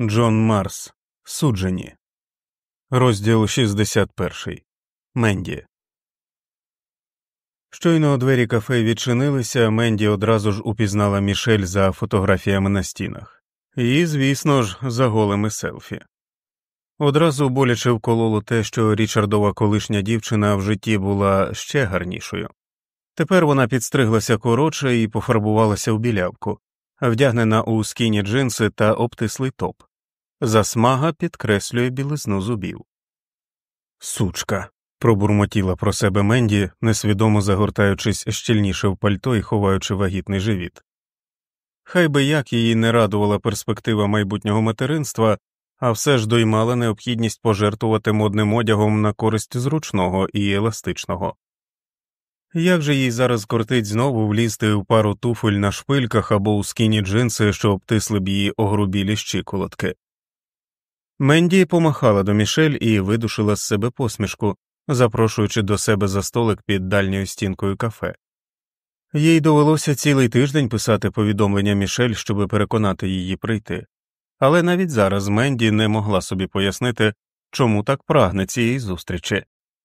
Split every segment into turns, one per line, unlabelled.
Джон Марс. Суджені. Розділ 61. Менді. Щойно двері кафе відчинилися, Менді одразу ж упізнала Мішель за фотографіями на стінах. І, звісно ж, за голими селфі. Одразу боляче вкололо те, що Річардова колишня дівчина в житті була ще гарнішою. Тепер вона підстриглася коротше і пофарбувалася в білявку, вдягнена у скіні джинси та обтислий топ. Засмага підкреслює білизну зубів. Сучка. пробурмотіла про себе Менді, несвідомо загортаючись щільніше в пальто і ховаючи вагітний живіт. Хай би як її не радувала перспектива майбутнього материнства, а все ж доймала необхідність пожертвувати модним одягом на користь зручного і еластичного. Як же їй зараз кортить знову влізти в пару туфель на шпильках або у скіні джинси, що обтисли б її огрубілі щиколотки? Менді помахала до Мішель і видушила з себе посмішку, запрошуючи до себе за столик під дальньою стінкою кафе. Їй довелося цілий тиждень писати повідомлення Мішель, щоб переконати її прийти, але навіть зараз Менді не могла собі пояснити, чому так прагне цієї зустрічі,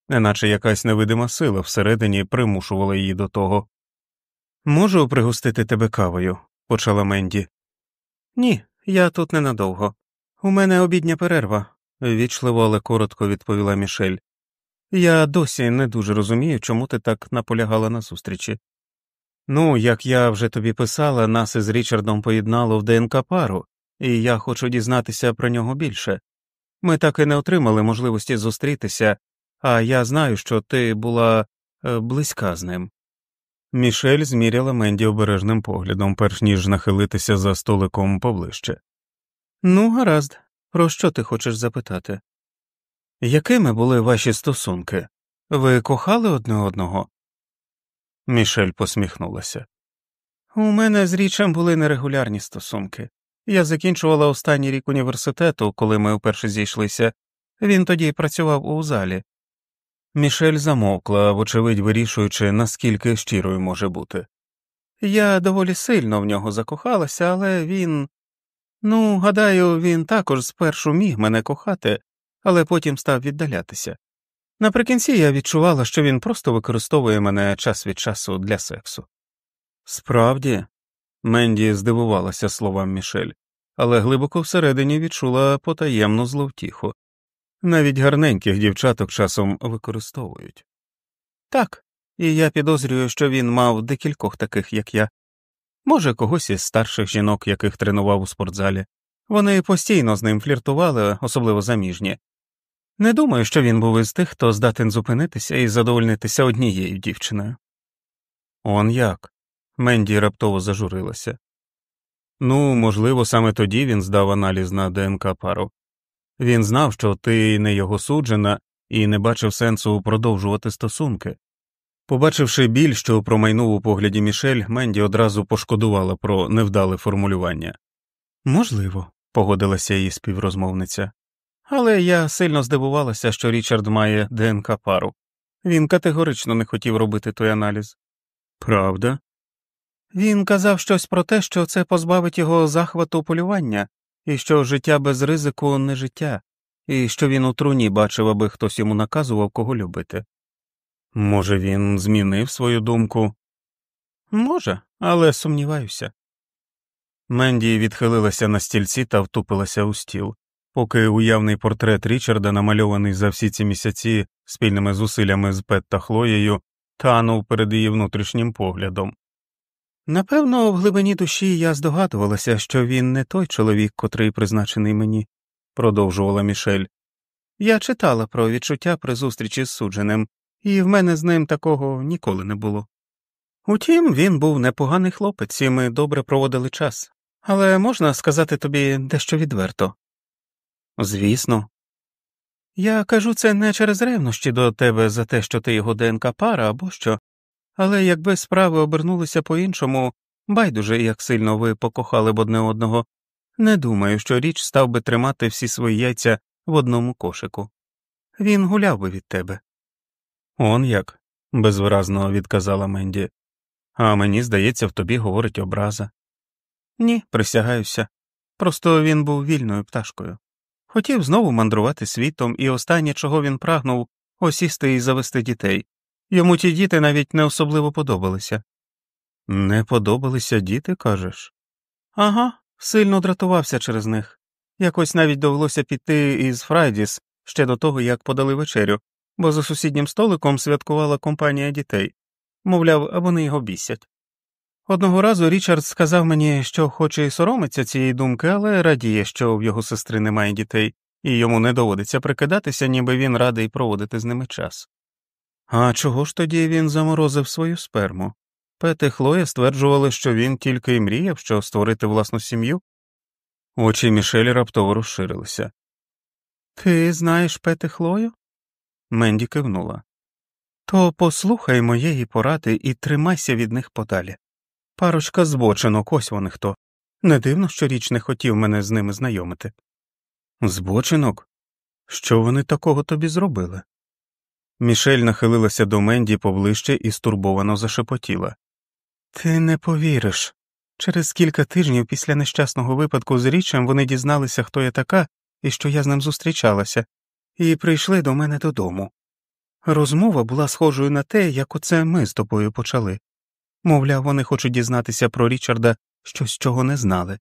неначе якась невидима сила всередині примушувала її до того. Можу пригостити тебе кавою, почала Менді. Ні, я тут ненадовго. У мене обідня перерва, вічливо, але коротко відповіла Мішель. Я досі не дуже розумію, чому ти так наполягала на зустрічі. Ну, як я вже тобі писала, нас із Річардом поєднало в ДНК пару, і я хочу дізнатися про нього більше. Ми так і не отримали можливості зустрітися, а я знаю, що ти була е, близька з ним. Мішель зміряла Менді обережним поглядом, перш ніж нахилитися за столиком поближче. Ну, гаразд, про що ти хочеш запитати? Якими були ваші стосунки? Ви кохали одне одного? Мішель посміхнулася. У мене з річем були нерегулярні стосунки. Я закінчувала останній рік університету, коли ми вперше зійшлися. Він тоді працював у залі. Мішель замовкла, вочевидь вирішуючи, наскільки щирою може бути. Я доволі сильно в нього закохалася, але він. Ну, гадаю, він також спершу міг мене кохати, але потім став віддалятися. Наприкінці я відчувала, що він просто використовує мене час від часу для сексу. Справді, Менді здивувалася словам Мішель, але глибоко всередині відчула потаємну зловтіху. Навіть гарненьких дівчаток часом використовують. Так, і я підозрюю, що він мав декількох таких, як я, може, когось із старших жінок, яких тренував у спортзалі. Вони постійно з ним фліртували, особливо заміжні. Не думаю, що він був із тих, хто здатен зупинитися і задовольнитися однією дівчиною. Он як? Менді раптово зажурилася. Ну, можливо, саме тоді він здав аналіз на ДНК пару. Він знав, що ти не його суджена, і не бачив сенсу продовжувати стосунки. Побачивши біль, що промайнув у погляді Мішель, Менді одразу пошкодувала про невдале формулювання. Можливо, погодилася її співрозмовниця, але я сильно здивувалася, що Річард має ДНК пару. Він категорично не хотів робити той аналіз. Правда? Він казав щось про те, що це позбавить його захвату полювання, і що життя без ризику не життя, і що він у труні бачив, аби хтось йому наказував кого любити. Може, він змінив свою думку? Може, але сумніваюся. Менді відхилилася на стільці та втупилася у стіл, поки уявний портрет Річарда, намальований за всі ці місяці спільними зусиллями з Пет та Хлоєю, танув перед її внутрішнім поглядом. Напевно, в глибині душі я здогадувалася, що він не той чоловік, котрий призначений мені, продовжувала Мішель. Я читала про відчуття при зустрічі з судженим, і в мене з ним такого ніколи не було. Утім, він був непоганий хлопець, і ми добре проводили час, але можна сказати тобі дещо відверто. Звісно. Я кажу це не через ревнощі до тебе за те, що ти його ДНК пара або що, але якби справи обернулися по іншому, байдуже, як сильно ви покохали б одне одного, не думаю, що річ став би тримати всі свої яйця в одному кошику. Він гуляв би від тебе. Он як, безвиразно відказала Менді. А мені здається, в тобі говорить образа. Ні, присягаюся. Просто він був вільною пташкою. Хотів знову мандрувати світом, і останнє, чого він прагнув, осісти і завести дітей. Йому ті діти навіть не особливо подобалися. Не подобалися діти, кажеш? Ага, сильно дратувався через них. Якось навіть довелося піти із Фрайдіс ще до того, як подали вечерю, бо за сусіднім столиком святкувала компанія дітей мовляв, вони його бісять. Одного разу Річард сказав мені, що хоче і соромиться цієї думки, але радіє, що в його сестри немає дітей, і йому не доводиться прикидатися, ніби він радий проводити з ними час. А чого ж тоді він заморозив свою сперму? Пет і Хлоя стверджували, що він тільки й мріяв, що створити власну сім'ю. Очі Мішелі раптово розширилися. Ти знаєш Пет і Хлою? Менді кивнула. То послухай моєї поради і тримайся від них подалі. Парочка збочинок, ось вони хто. Не дивно, що річ не хотів мене з ними знайомити. Збочинок? Що вони такого тобі зробили? Мішель нахилилася до Менді поближче і стурбовано зашепотіла. Ти не повіриш. Через кілька тижнів після нещасного випадку з річем вони дізналися, хто я така і що я з ним зустрічалася, і прийшли до мене додому. Розмова була схожою на те, як оце ми з тобою почали. Мовляв, вони хочуть дізнатися про Річарда щось, чого не знали.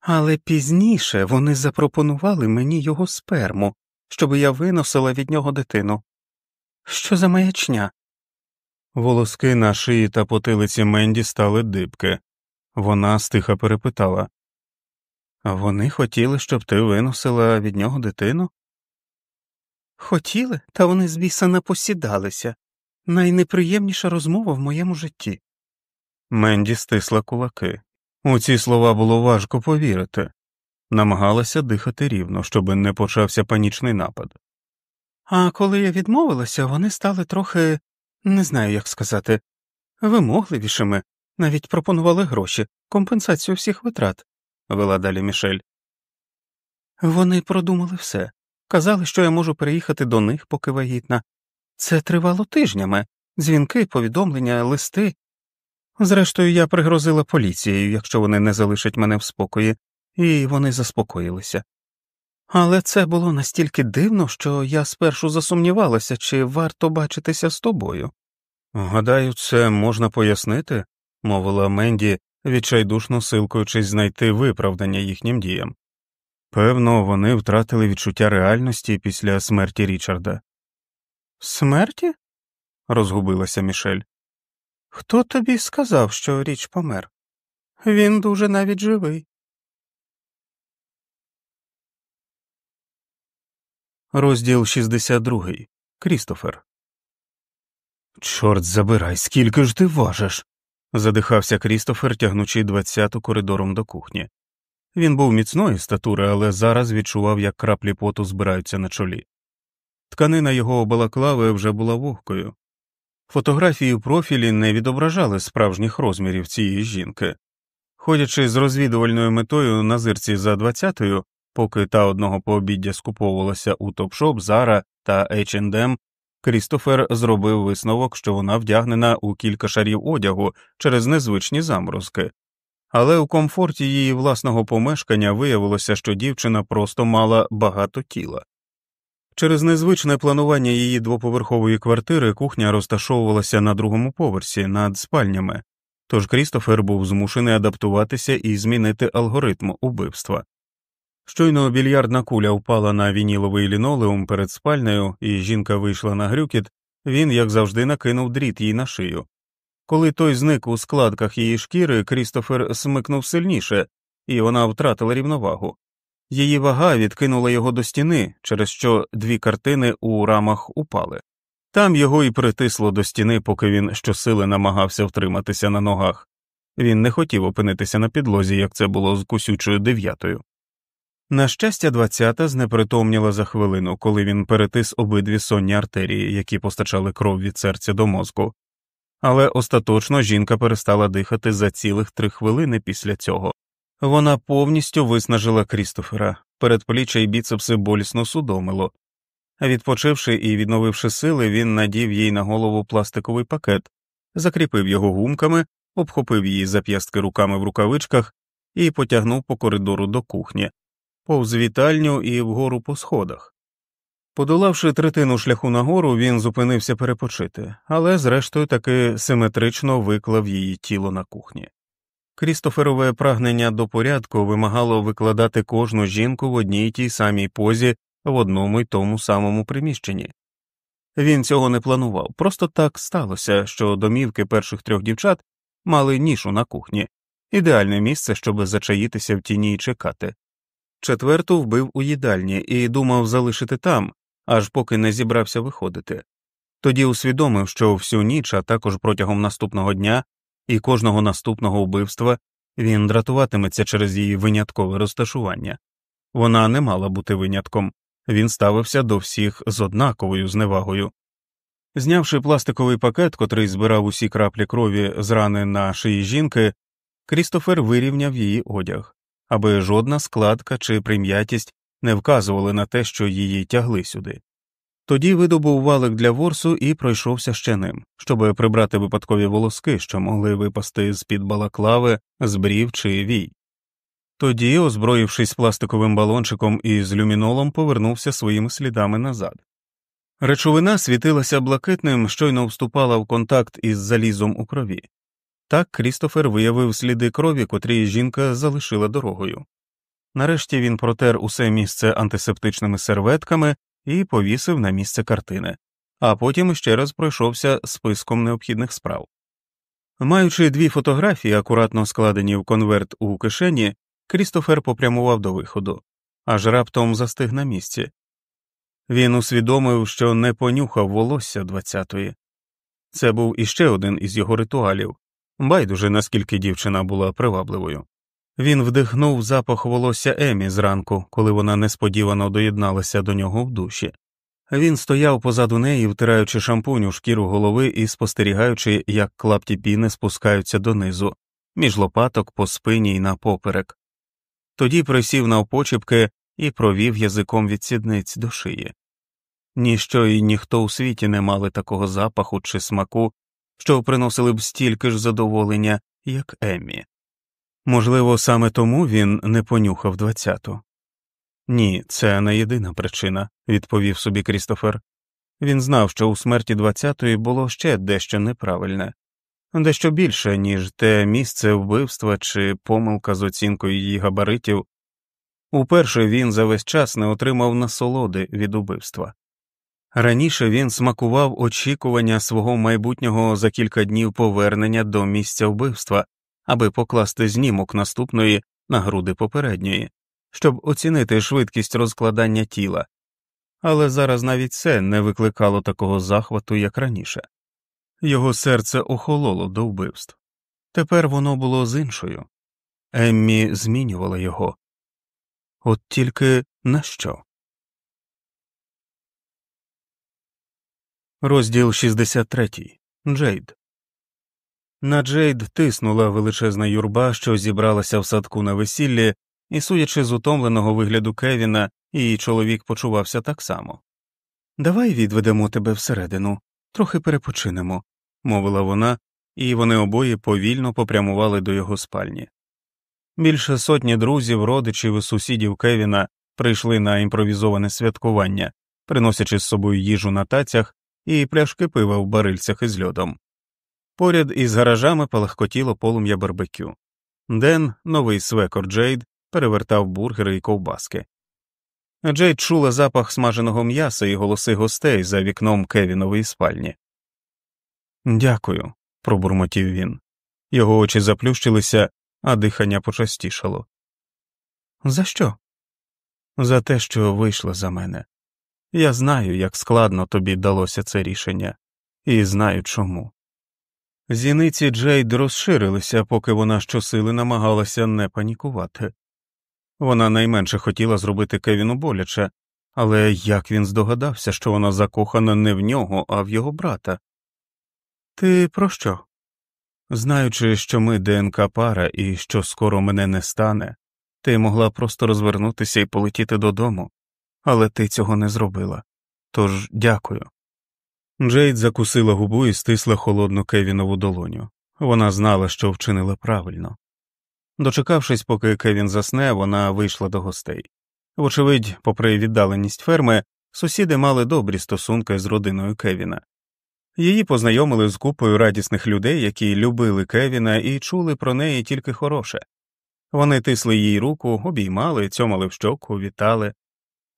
Але пізніше вони запропонували мені його сперму, щоб я виносила від нього дитину. Що за маячня? Волоски на шиї та потилиці Менді стали дибки. Вона стиха перепитала Вони хотіли, щоб ти виносила від нього дитину? Хотіли, та вони з біса напосідалися. Найнеприємніша розмова в моєму житті. Менді стисла кулаки. У ці слова було важко повірити, намагалася дихати рівно, щоб не почався панічний напад. А коли я відмовилася, вони стали трохи не знаю, як сказати, вимогливішими, навіть пропонували гроші, компенсацію всіх витрат, вела далі Мішель. Вони продумали все. Казали, що я можу переїхати до них, поки вагітна. Це тривало тижнями дзвінки, повідомлення, листи. Зрештою, я пригрозила поліцією, якщо вони не залишать мене в спокої, і вони заспокоїлися. Але це було настільки дивно, що я спершу засумнівалася, чи варто бачитися з тобою. Гадаю, це можна пояснити, мовила Менді, відчайдушно силкуючись знайти виправдання їхнім діям. Певно, вони втратили відчуття реальності після смерті Річарда. Смерті? розгубилася Мішель. Хто тобі сказав, що річ помер? Він дуже навіть живий. Розділ 62. Крістофер. Чорт забирай, скільки ж ти важиш. задихався Крістофер, тягнучи двадцяту коридором до кухні. Він був міцної статури, але зараз відчував, як краплі поту збираються на чолі. Тканина його балаклави вже була вогкою. Фотографії в профілі не відображали справжніх розмірів цієї жінки. Ходячи з розвідувальною метою на зирці за двадцятою, поки та одного пообіддя скуповувалася у Topshop, Zara та H&M, Крістофер зробив висновок, що вона вдягнена у кілька шарів одягу через незвичні заморозки, але у комфорті її власного помешкання виявилося, що дівчина просто мала багато тіла. Через незвичне планування її двоповерхової квартири кухня розташовувалася на другому поверсі над спальнями, тож Крістофер був змушений адаптуватися і змінити алгоритм убивства. Щойно більярдна куля впала на вініловий лінолеум перед спальнею, і жінка вийшла на грюкіт, він, як завжди, накинув дріт їй на шию. Коли той зник у складках її шкіри, Крістофер смикнув сильніше, і вона втратила рівновагу. Її вага відкинула його до стіни, через що дві картини у рамах упали. Там його і притисло до стіни, поки він щосили намагався втриматися на ногах. Він не хотів опинитися на підлозі, як це було з кусючою дев'ятою. На щастя, двадцята знепритомніла за хвилину, коли він перетис обидві сонні артерії, які постачали кров від серця до мозку, але остаточно жінка перестала дихати за цілих три хвилини після цього. Вона повністю виснажила Крістофера, передпліччя й біцепси болісно судомило. Відпочивши і відновивши сили, він надів їй на голову пластиковий пакет, закріпив його гумками, обхопив її зап'ястки руками в рукавичках і потягнув по коридору до кухні, повз вітальню і вгору по сходах. Подолавши третину шляху нагору, він зупинився перепочити, але зрештою таки симетрично виклав її тіло на кухні. Крістоферове прагнення до порядку вимагало викладати кожну жінку в одній тій самій позі в одному й тому самому приміщенні. Він цього не планував, просто так сталося, що домівки перших трьох дівчат мали нішу на кухні, ідеальне місце, щоб зачаїтися в тіні і чекати. Четверту вбив у їдальні і думав залишити там, аж поки не зібрався виходити. Тоді усвідомив, що всю ніч, а також протягом наступного дня і кожного наступного вбивства він дратуватиметься через її виняткове розташування. Вона не мала бути винятком, він ставився до всіх з однаковою зневагою. Знявши пластиковий пакет, котрий збирав усі краплі крові з рани на шиї жінки, Крістофер вирівняв її одяг, аби жодна складка чи прим'ятість не вказували на те, що її тягли сюди. Тоді видобув валик для ворсу і пройшовся ще ним, щоб прибрати випадкові волоски, що могли випасти з під балаклави, з брів чи вій. Тоді, озброївшись пластиковим балончиком і з люмінолом, повернувся своїми слідами назад. Речовина світилася блакитним, щойно вступала в контакт із залізом у крові. Так Крістофер виявив сліди крові, котрі жінка залишила дорогою. Нарешті він протер усе місце антисептичними серветками і повісив на місце картини, а потім ще раз пройшовся списком необхідних справ. Маючи дві фотографії, акуратно складені в конверт у кишені, Крістофер попрямував до виходу, аж раптом застиг на місці. Він усвідомив, що не понюхав волосся двадцятої. Це був іще один із його ритуалів байдуже, наскільки дівчина була привабливою. Він вдихнув запах волосся Емі зранку, коли вона несподівано доєдналася до нього в душі. Він стояв позаду неї, втираючи шампунь у шкіру голови і спостерігаючи, як клапті піни спускаються донизу, між лопаток по спині й на поперек. Тоді присів навпочіпки і провів язиком від сідниць до шиї. Ніщо і ніхто у світі не мали такого запаху чи смаку, що приносили б стільки ж задоволення, як Еммі. Можливо, саме тому він не понюхав двадцяту. Ні, це не єдина причина, відповів собі Крістофер. Він знав, що у смерті двадцятої було ще дещо неправильне, дещо більше, ніж те місце вбивства чи помилка з оцінкою її габаритів. Уперше він за весь час не отримав насолоди від убивства. Раніше він смакував очікування свого майбутнього за кілька днів повернення до місця вбивства, аби покласти знімок наступної на груди попередньої, щоб оцінити швидкість розкладання тіла, але зараз навіть це не викликало такого захвату, як раніше. Його серце охололо до вбивств. Тепер воно було з іншою. Еммі змінювала його. От тільки на що? Розділ 63. Джейд. На Джейд тиснула величезна юрба, що зібралася в садку на весіллі, і, судячи з утомленого вигляду Кевіна, її чоловік почувався так само. Давай відведемо тебе всередину, трохи перепочинемо, мовила вона, і вони обоє повільно попрямували до його спальні. Більше сотні друзів, родичів і сусідів Кевіна прийшли на імпровізоване святкування, приносячи з собою їжу на тацях і пляшки пива в барильцях із льодом. Поряд із гаражами палахкотіло полум'я барбекю. Ден, новий свекор Джейд, перевертав бургери і ковбаски. Джейд чула запах смаженого м'яса і голоси гостей за вікном Кевінової спальні. Дякую, пробурмотів він. Його очі заплющилися, а дихання почастішало. За що? За те, що вийшло за мене. Я знаю, як складно тобі далося це рішення, і знаю чому. Зіниці Джейд розширилися, поки вона щосили намагалася не панікувати. Вона найменше хотіла зробити Кевіну боляче, але як він здогадався, що вона закохана не в нього, а в його брата? Ти про що? Знаючи, що ми ДНК пара і що скоро мене не стане, ти могла просто розвернутися і полетіти додому, але ти цього не зробила. Тож дякую. Джейд закусила губу і стисла холодну Кевінову долоню. Вона знала, що вчинила правильно. Дочекавшись, поки Кевін засне, вона вийшла до гостей. Вочевидь, попри віддаленість ферми, сусіди мали добрі стосунки з родиною Кевіна. Її познайомили з купою радісних людей, які любили Кевіна і чули про неї тільки хороше. Вони тисли їй руку, обіймали, цьомали в щоку, вітали.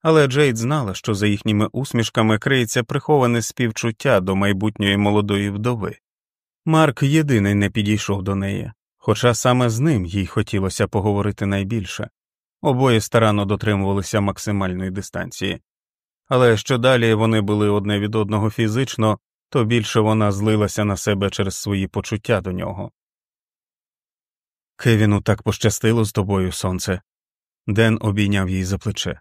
Але Джейд знала, що за їхніми усмішками криється приховане співчуття до майбутньої молодої вдови. Марк єдиний не підійшов до неї, хоча саме з ним їй хотілося поговорити найбільше. Обоє старанно дотримувалися максимальної дистанції. Але що далі вони були одне від одного фізично, то більше вона злилася на себе через свої почуття до нього. Кевіну так пощастило з тобою, сонце. Ден обійняв її за плече.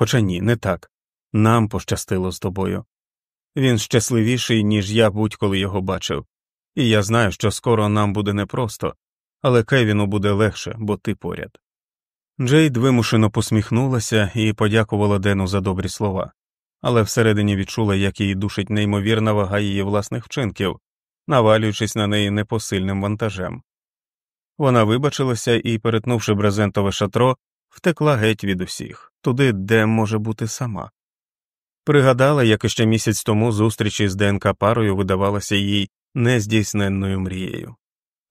Хоча ні, не так. Нам пощастило з тобою. Він щасливіший, ніж я будь-коли його бачив, і я знаю, що скоро нам буде непросто, але Кевіну буде легше, бо ти поряд. Джейд вимушено посміхнулася і подякувала Дену за добрі слова, але всередині відчула, як її душить неймовірна вага її власних вчинків, навалюючись на неї непосильним вантажем. Вона вибачилася і, перетнувши брезентове шатро, втекла геть від усіх, туди, де може бути сама. Пригадала, як іще місяць тому зустрічі з ДНК парою видавалася їй нездійсненною мрією.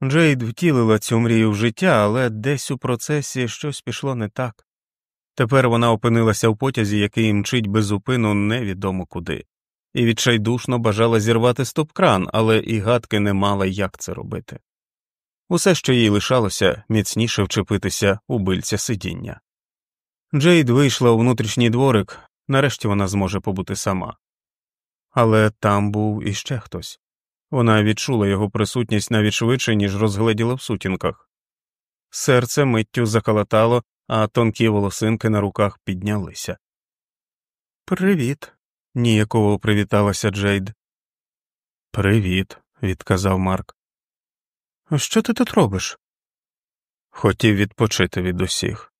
Джейд втілила цю мрію в життя, але десь у процесі щось пішло не так. Тепер вона опинилася в потязі, який мчить безупину невідомо куди, і відчайдушно бажала зірвати стоп-кран, але і гадки не мала, як це робити. Усе, що їй лишалося, міцніше вчепитися у бильця сидіння. Джейд вийшла у внутрішній дворик, нарешті вона зможе побути сама. Але там був іще хтось. Вона відчула його присутність навіть швидше, ніж розгледіла в сутінках. Серце миттю заколотало, а тонкі волосинки на руках піднялися. Привіт, ніяково привіталася Джейд. Привіт, відказав Марк. Що ти тут робиш? Хотів відпочити від усіх.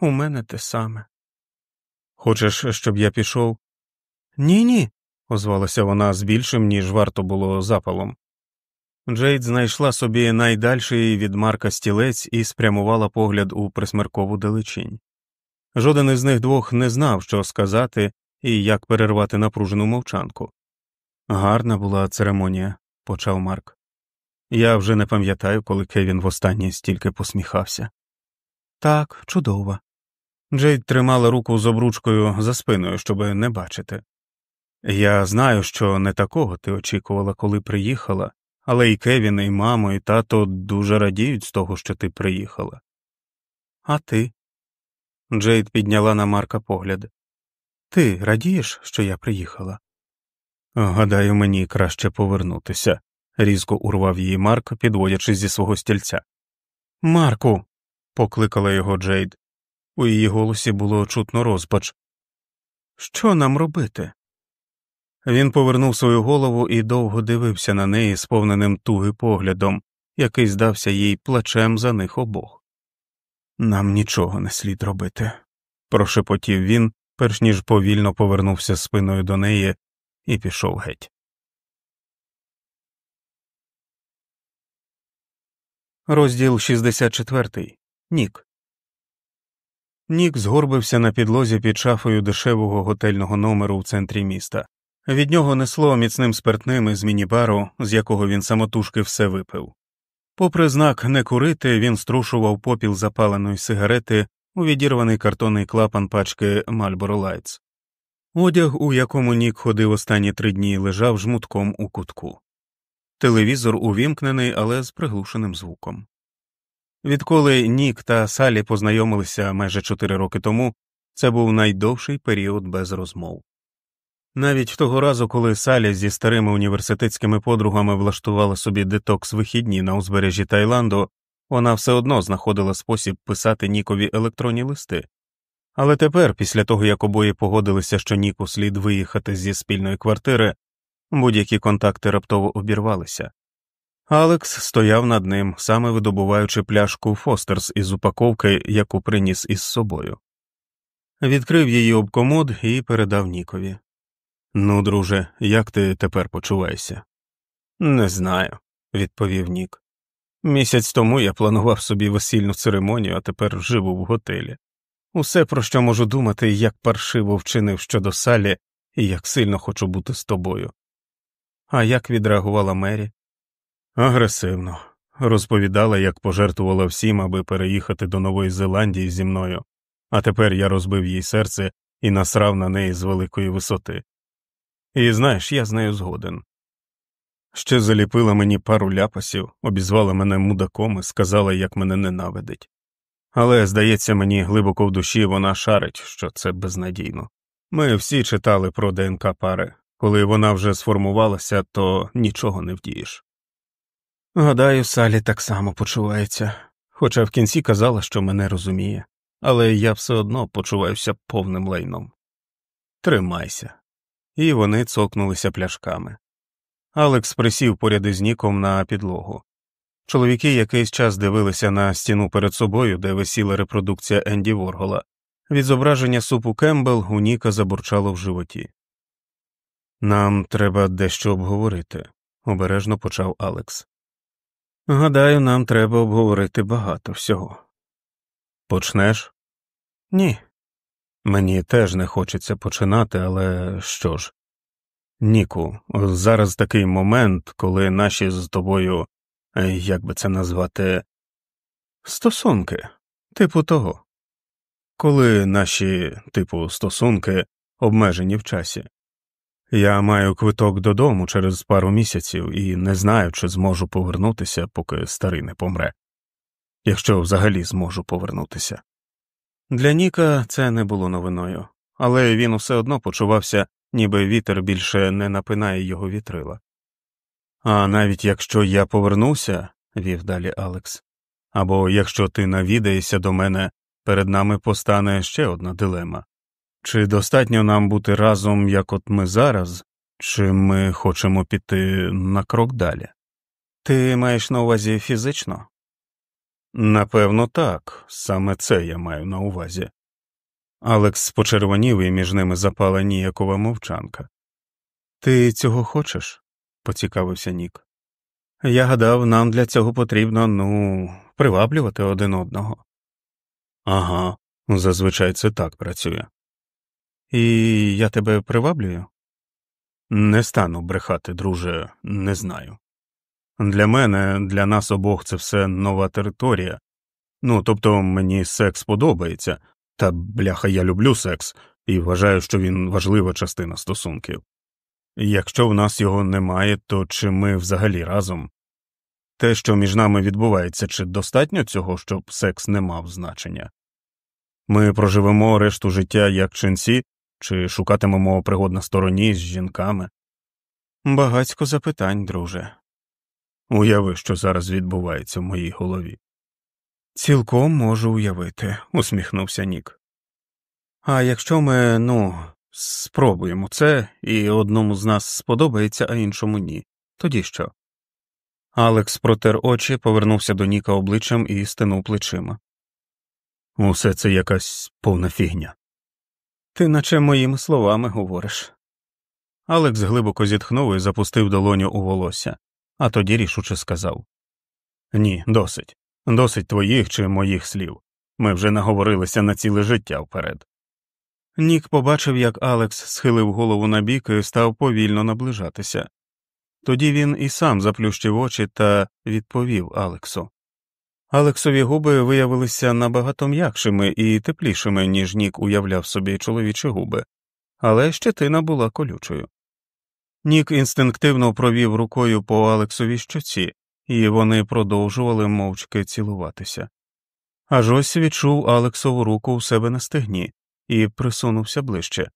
У мене те саме. Хочеш, щоб я пішов? Ні, ні, озвалася вона з більшим, ніж варто було запалом. Джейд знайшла собі найдальший від Марка стілець і спрямувала погляд у присмеркову далечінь. Жоден із них двох не знав, що сказати і як перервати напружену мовчанку. Гарна була церемонія, почав Марк. Я вже не пам'ятаю, коли Кевін востаннє стільки посміхався. Так, чудово. Джейд тримала руку з обручкою за спиною, щоб не бачити. Я знаю, що не такого ти очікувала, коли приїхала, але і Кевін, і мамо, і тато дуже радіють з того, що ти приїхала. А ти? Джейд підняла на Марка погляд. Ти радієш, що я приїхала? Гадаю, мені краще повернутися, різко урвав її Марк, підводячись зі свого стільця. Марку. покликала його Джейд. У її голосі було чутно розпач. Що нам робити? Він повернув свою голову і довго дивився на неї сповненим туги поглядом, який здався їй плачем за них обох. Нам нічого не слід робити, прошепотів він, перш ніж повільно повернувся спиною до неї і пішов геть. Розділ 64. Нік. Нік згорбився на підлозі під шафою дешевого готельного номеру в центрі міста. Від нього несло міцним спиртним із мінібару, з якого він самотужки все випив. Попри знак не курити, він струшував попіл запаленої сигарети у відірваний картонний клапан пачки Marlboro Lights. Одяг, у якому Нік ходив останні три дні, лежав жмутком у кутку. Телевізор увімкнений, але з приглушеним звуком. Відколи Нік та Салі познайомилися майже чотири роки тому, це був найдовший період без розмов. Навіть того разу, коли Салі зі старими університетськими подругами влаштувала собі детокс вихідні на узбережжі Таїланду, вона все одно знаходила спосіб писати Нікові електронні листи. Але тепер, після того як обоє погодилися, що Ніку слід виїхати зі спільної квартири, будь-які контакти раптово обірвалися. Алекс стояв над ним, саме видобуваючи пляшку Фостерс із упаковки, яку приніс із собою. Відкрив її об комод і передав Нікові. Ну, друже, як ти тепер почуваєшся? Не знаю, відповів Нік. Місяць тому я планував собі весільну церемонію, а тепер живу в готелі. Усе, про що можу думати, як паршиво вчинив щодо салі і як сильно хочу бути з тобою. А як відреагувала Мері? Агресивно. Розповідала, як пожертвувала всім, аби переїхати до Нової Зеландії зі мною, а тепер я розбив їй серце і насрав на неї з великої висоти. І знаєш, я з нею згоден. Ще заліпила мені пару ляпасів, обізвала мене мудаком і сказала, як мене ненавидить. Але, здається, мені глибоко в душі вона шарить, що це безнадійно. Ми всі читали про ДНК пари, коли вона вже сформувалася, то нічого не вдієш. Гадаю, Салі так само почувається, хоча в кінці казала, що мене розуміє, але я все одно почуваюся повним лайном. Тримайся. І вони цокнулися пляшками. Алекс присів поряд із Ніком на підлогу. Чоловіки якийсь час дивилися на стіну перед собою, де висіла репродукція Енді Воргола. Від зображення супу Кембл у Ніка забурчало в животі. Нам треба дещо обговорити, обережно почав Алекс. Гадаю, нам треба обговорити багато всього. Почнеш? Ні. Мені теж не хочеться починати, але що ж? Ніку, зараз такий момент, коли наші з тобою, як би це назвати, стосунки, типу того, коли наші, типу, стосунки обмежені в часі. Я маю квиток додому через пару місяців і не знаю, чи зможу повернутися, поки старий не помре, якщо взагалі зможу повернутися. Для Ніка це не було новиною, але він усе одно почувався ніби вітер більше не напинає його вітрила. А навіть якщо я повернуся, вів далі Алекс, або якщо ти навідаєшся до мене, перед нами постане ще одна дилема чи достатньо нам бути разом, як от ми зараз, чи ми хочемо піти на крок далі? Ти маєш на увазі фізично? Напевно, так, саме це я маю на увазі. Алекс почервонів і між ними запала ніякова мовчанка. Ти цього хочеш? поцікавився Нік. Я гадав, нам для цього потрібно, ну, приваблювати один одного. Ага, зазвичай це так працює. І я тебе приваблюю? Не стану брехати, друже, не знаю. Для мене, для нас обох це все нова територія. Ну, тобто мені секс подобається, та бляха, я люблю секс і вважаю, що він важлива частина стосунків. Якщо в нас його немає, то чи ми взагалі разом? Те, що між нами відбувається, чи достатньо цього, щоб секс не мав значення? Ми проживемо решту життя як ченці, чи шукатимемо пригод на стороні з жінками? Багацько запитань, друже. Уяви, що зараз відбувається в моїй голові. Цілком можу уявити, усміхнувся Нік. А якщо ми, ну, спробуємо це, і одному з нас сподобається, а іншому ні, тоді що? Алекс протер очі, повернувся до Ніка обличчям і стинув плечима. Усе це якась повна фігня. Ти наче моїми словами говориш. Алекс глибоко зітхнув і запустив долоню у волосся, а тоді рішуче сказав Ні, досить. Досить твоїх чи моїх слів. Ми вже наговорилися на ціле життя вперед. Нік побачив, як Алекс схилив голову на бік і став повільно наближатися. Тоді він і сам заплющив очі та відповів Алексу. Алексові губи виявилися набагато м'якшими і теплішими, ніж Нік уявляв собі чоловічі губи, але щетина була колючою. Нік інстинктивно провів рукою по Алексовій щоці, і вони продовжували мовчки цілуватися. Аж ось відчув Алексову руку у себе на стегні і присунувся ближче,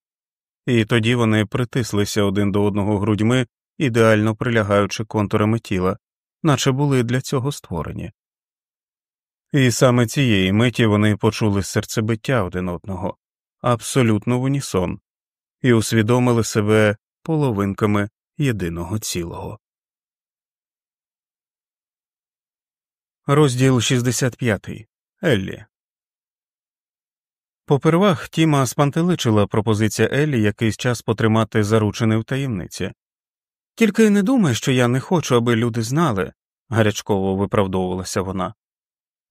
і тоді вони притислися один до одного грудьми, ідеально прилягаючи контурами тіла, наче були для цього створені. І саме цієї миті вони почули серцебиття один одного, абсолютно в унісон, і усвідомили себе половинками єдиного цілого. Розділ 65. Еллі. Попервах Тіма спантеличила пропозиція Еллі якийсь час потримати заручений в таємниці. Тільки не думай, що я не хочу, аби люди знали, гарячково виправдовувалася вона.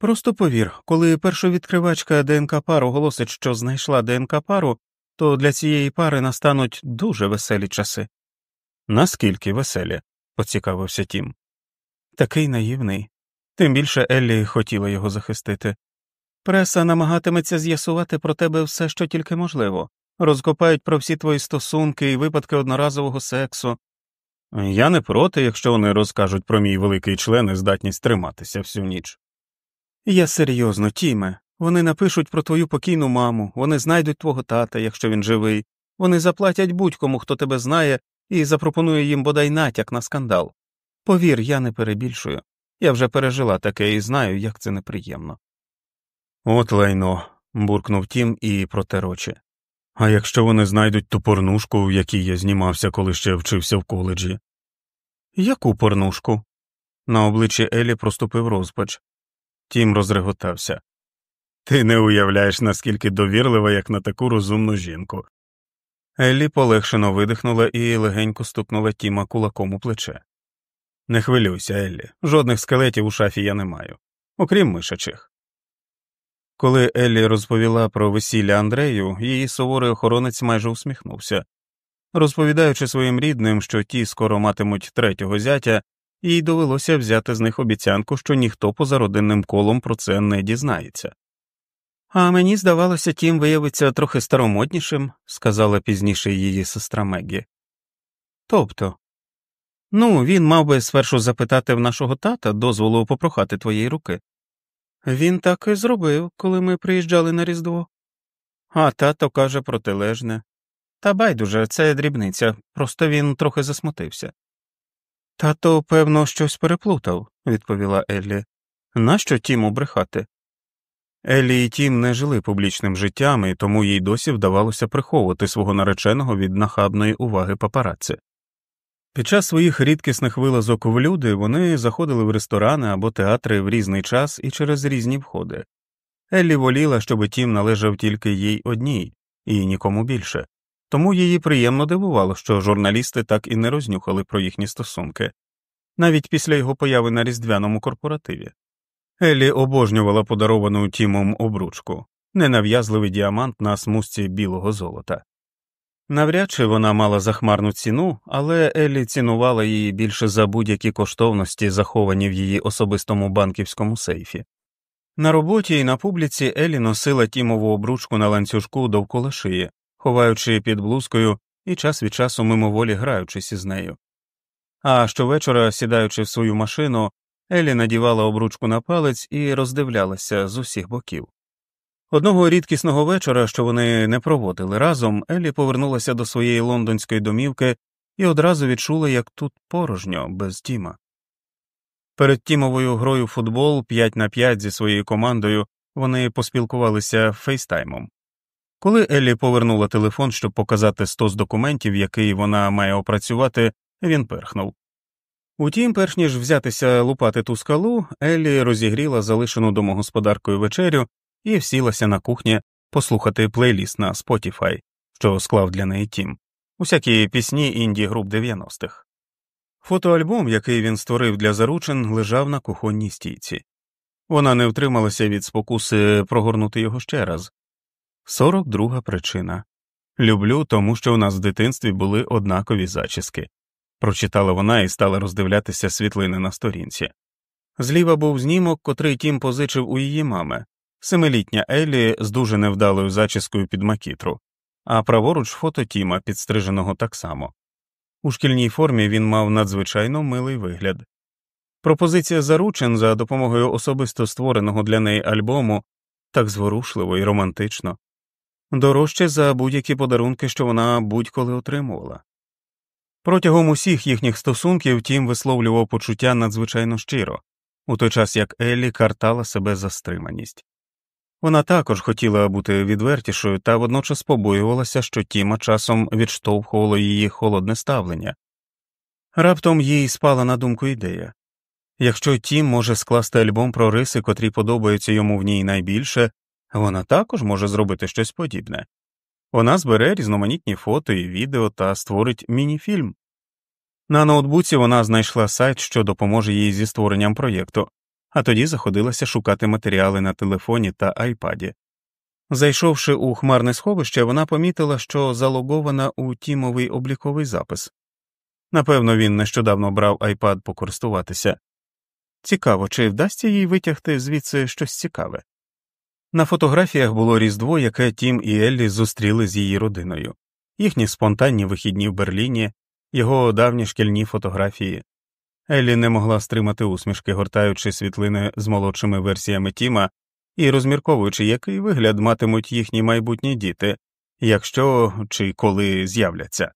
Просто повір, коли першовідкривачка ДНК пару оголосить, що знайшла ДНК пару, то для цієї пари настануть дуже веселі часи. Наскільки веселі? поцікавився Тім. Такий наївний. Тим більше Еллі хотіла його захистити. Преса намагатиметься з'ясувати про тебе все, що тільки можливо, розкопають про всі твої стосунки і випадки одноразового сексу. Я не проти, якщо вони розкажуть про мій великий член і здатність триматися всю ніч. Я серйозно, Тіме, вони напишуть про твою покійну маму, вони знайдуть твого тата, якщо він живий, вони заплатять будь-кому, хто тебе знає, і запропонує їм бодай натяк на скандал. Повір, я не перебільшую. Я вже пережила таке і знаю, як це неприємно. От лайно. буркнув тім і протер очі. А якщо вони знайдуть ту порнушку, в якій я знімався, коли ще вчився в коледжі? Яку порнушку? На обличчі Елі проступив розпач. Тім розреготався. Ти не уявляєш, наскільки довірлива, як на таку розумну жінку. Еллі полегшено видихнула і легенько стукнула Тіма кулаком у плече. Не хвилюйся, Еллі, жодних скелетів у шафі я не маю, окрім мишачих. Коли Еллі розповіла про весілля Андрею, її суворий охоронець майже усміхнувся. Розповідаючи своїм рідним, що ті скоро матимуть третього зятя, їй довелося взяти з них обіцянку, що ніхто поза родинним колом про це не дізнається. А мені здавалося, тім виявиться трохи старомоднішим, сказала пізніше її сестра Меггі. Тобто, ну, він мав би спершу запитати в нашого тата дозволу попрохати твоєї руки. Він так і зробив, коли ми приїжджали на Різдво. А тато каже протилежне. Та байдуже, це дрібниця, просто він трохи засмутився. Тато, певно, щось переплутав, відповіла Еллі. Нащо Тіму брехати? Еллі і Тім не жили публічним життям, і тому їй досі вдавалося приховувати свого нареченого від нахабної уваги папараці. Під час своїх рідкісних вилазок в люди вони заходили в ресторани або театри в різний час і через різні входи. Еллі воліла, щоб Тім належав тільки їй одній і нікому більше, тому її приємно дивувало, що журналісти так і не рознюхали про їхні стосунки, навіть після його появи на різдвяному корпоративі. Еллі обожнювала подаровану Тімом обручку, ненав'язливий діамант на смузці білого золота. Навряд чи вона мала захмарну ціну, але Еллі цінувала її більше за будь-які коштовності, заховані в її особистому банківському сейфі. На роботі і на публіці Еллі носила тімову обручку на ланцюжку довкола шиї, ховаючи під блузкою і час від часу мимоволі граючись із нею. А щовечора, сідаючи в свою машину, Еллі надівала обручку на палець і роздивлялася з усіх боків. Одного рідкісного вечора, що вони не проводили разом, Еллі повернулася до своєї лондонської домівки і одразу відчула, як тут порожньо, без Тіма. Перед Тімовою грою футбол 5 на 5 зі своєю командою вони поспілкувалися фейстаймом. Коли Еллі повернула телефон, щоб показати стос документів, який вона має опрацювати, він перхнув. Утім, перш ніж взятися лупати ту скалу, Еллі розігріла залишену домогосподаркою вечерю і всілася на кухні послухати плейліст на Spotify, що склав для неї тім, усякі пісні інді груп 90-х. Фотоальбом, який він створив для заручин, лежав на кухонній стійці. Вона не втрималася від спокуси прогорнути його ще раз. Сорок друга причина люблю, тому що у нас в дитинстві були однакові зачіски прочитала вона і стала роздивлятися світлини на сторінці. Зліва був знімок, котрий тім позичив у її мами, семилітня Еллі з дуже невдалою зачіскою під макітру, а праворуч фото Тіма, підстриженого так само. У шкільній формі він мав надзвичайно милий вигляд. Пропозиція заручин за допомогою особисто створеного для неї альбому так зворушливо і романтично, дорожче за будь-які подарунки, що вона будь-коли отримувала. Протягом усіх їхніх стосунків Тім висловлював почуття надзвичайно щиро, у той час як Еллі картала себе за стриманість. Вона також хотіла бути відвертішою та водночас побоювалася, що Тіма часом відштовхувало її холодне ставлення. Раптом їй спала на думку ідея якщо Тім може скласти альбом про риси, котрі подобаються йому в ній найбільше, вона також може зробити щось подібне. Вона збере різноманітні фото і відео та створить мініфільм. На ноутбуці вона знайшла сайт, що допоможе їй зі створенням проєкту, а тоді заходилася шукати матеріали на телефоні та айпаді. Зайшовши у хмарне сховище, вона помітила, що залогована у тімовий обліковий запис. Напевно, він нещодавно брав айпад покористуватися. Цікаво, чи вдасться їй витягти звідси щось цікаве. На фотографіях було Різдво, яке Тім і Еллі зустріли з її родиною, їхні спонтанні вихідні в Берліні, його давні шкільні фотографії. Еллі не могла стримати усмішки, гортаючи світлини з молодшими версіями Тіма і розмірковуючи, який вигляд матимуть їхні майбутні діти, якщо чи коли з'являться.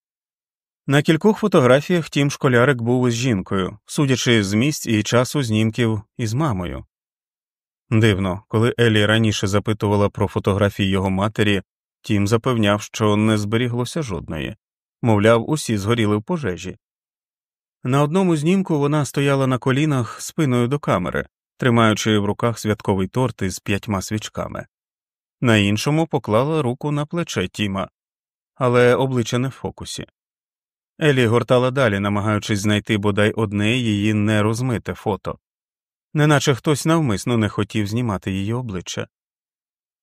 На кількох фотографіях тім школярик був із жінкою, судячи з місць і часу знімків із мамою. Дивно, коли Елі раніше запитувала про фотографії його матері, тім запевняв, що не зберіглося жодної, мовляв, усі згоріли в пожежі. На одному знімку вона стояла на колінах спиною до камери, тримаючи в руках святковий торт із п'ятьма свічками, на іншому поклала руку на плече Тіма, але обличчя не в фокусі. Елі гортала далі, намагаючись знайти бодай одне її нерозмите фото, неначе хтось навмисно не хотів знімати її обличчя.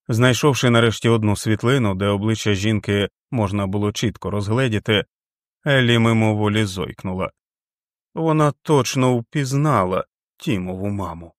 Знайшовши нарешті одну світлину, де обличчя жінки можна було чітко розгледіти, Елі мимоволі зойкнула. Вона точно впізнала Тімову маму.